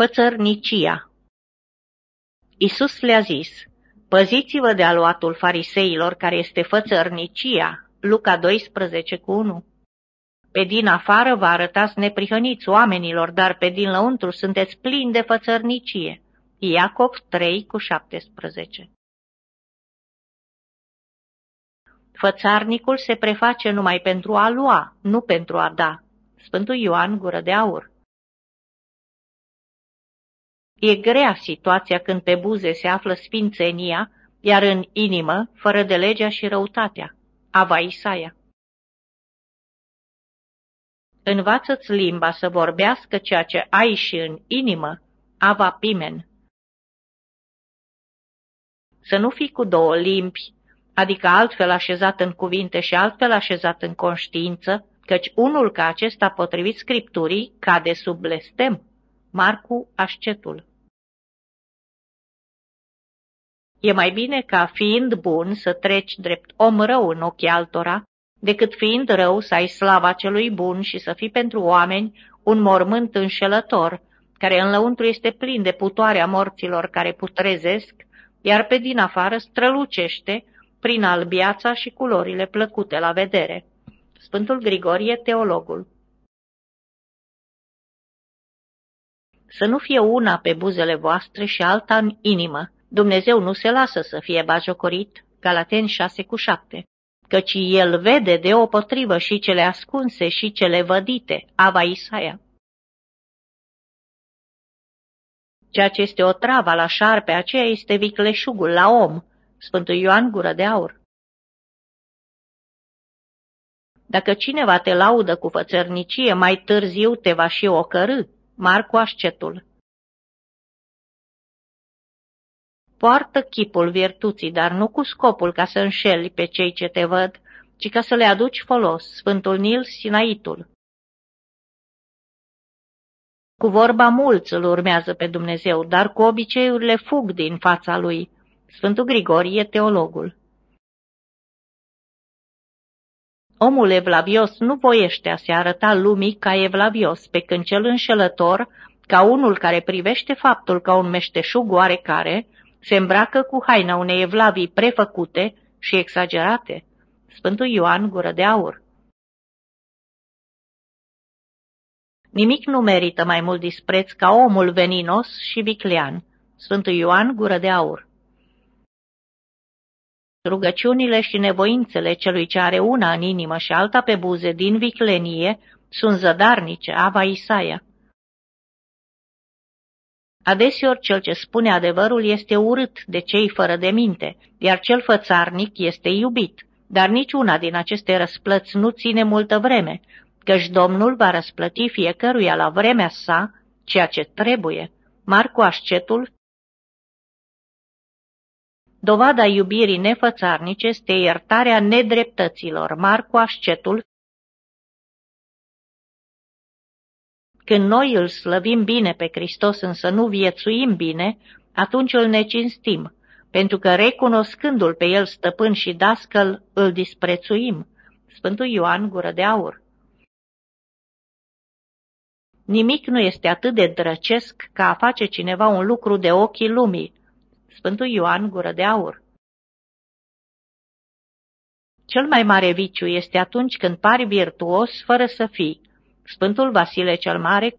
Fățărnicia Isus le-a zis, păziți-vă de aluatul fariseilor care este fățărnicia, Luca 12 cu 1. Pe din afară vă arătați neprihăniți oamenilor, dar pe din lăuntru sunteți plini de fățărnicie. Iacov 3 cu 17 Fățarnicul se preface numai pentru a lua, nu pentru a da. Sfântul Ioan Gură de Aur E grea situația când pe buze se află sfințenia, iar în inimă, fără de legea și răutatea. Ava Isaia Învață-ți limba să vorbească ceea ce ai și în inimă, Ava Pimen. Să nu fii cu două limbi, adică altfel așezat în cuvinte și altfel așezat în conștiință, căci unul ca acesta potrivit Scripturii cade sub blestem. Marcu Ascetul E mai bine ca fiind bun să treci drept om rău în ochii altora, decât fiind rău să ai slava celui bun și să fii pentru oameni un mormânt înșelător, care în lăuntru este plin de putoarea morților care putrezesc, iar pe din afară strălucește prin albiața și culorile plăcute la vedere. Sfântul Grigorie, teologul Să nu fie una pe buzele voastre și alta în inimă. Dumnezeu nu se lasă să fie bajocorit, Galateni 6 cu 7, căci El vede de o potrivă și cele ascunse și cele vădite, Ava Isaia. Ceea ce este o travă la șarpe, aceea este vicleșugul la om, Sfântul Ioan Gură de Aur. Dacă cineva te laudă cu fățărnicie, mai târziu te va și ocărâ. Marcu Ascetul Poartă chipul virtuții, dar nu cu scopul ca să înșeli pe cei ce te văd, ci ca să le aduci folos. Sfântul Nil Sinaitul Cu vorba mulți îl urmează pe Dumnezeu, dar cu obiceiurile fug din fața lui. Sfântul Grigorie, teologul Omul evlavios nu voiește a se arăta lumii ca evlavios, pe când cel înșelător, ca unul care privește faptul ca un meșteșug oarecare, se îmbracă cu haina unei evlavii prefăcute și exagerate. Sfântul Ioan Gură de Aur Nimic nu merită mai mult dispreț ca omul veninos și viclean. Sfântul Ioan Gură de Aur Rugăciunile și nevoințele celui ce are una în inimă și alta pe buze din viclenie sunt zădarnice, Ava Isaia. Adeseori cel ce spune adevărul este urât de cei fără de minte, iar cel fățarnic este iubit, dar niciuna din aceste răsplăți nu ține multă vreme, căci Domnul va răsplăti fiecăruia la vremea sa ceea ce trebuie. Marcu Ascetul Dovada iubirii nefățarnice este iertarea nedreptăților. Marcu Ascetul Când noi îl slăvim bine pe Hristos, însă nu viețuim bine, atunci îl necinstim, pentru că recunoscându-l pe el stăpân și dascăl, îl disprețuim. Sfântul Ioan Gură de Aur Nimic nu este atât de drăcesc ca a face cineva un lucru de ochii lumii. Sfântul Ioan Gură de Aur Cel mai mare viciu este atunci când pari virtuos fără să fii. Sfântul Vasile cel Mare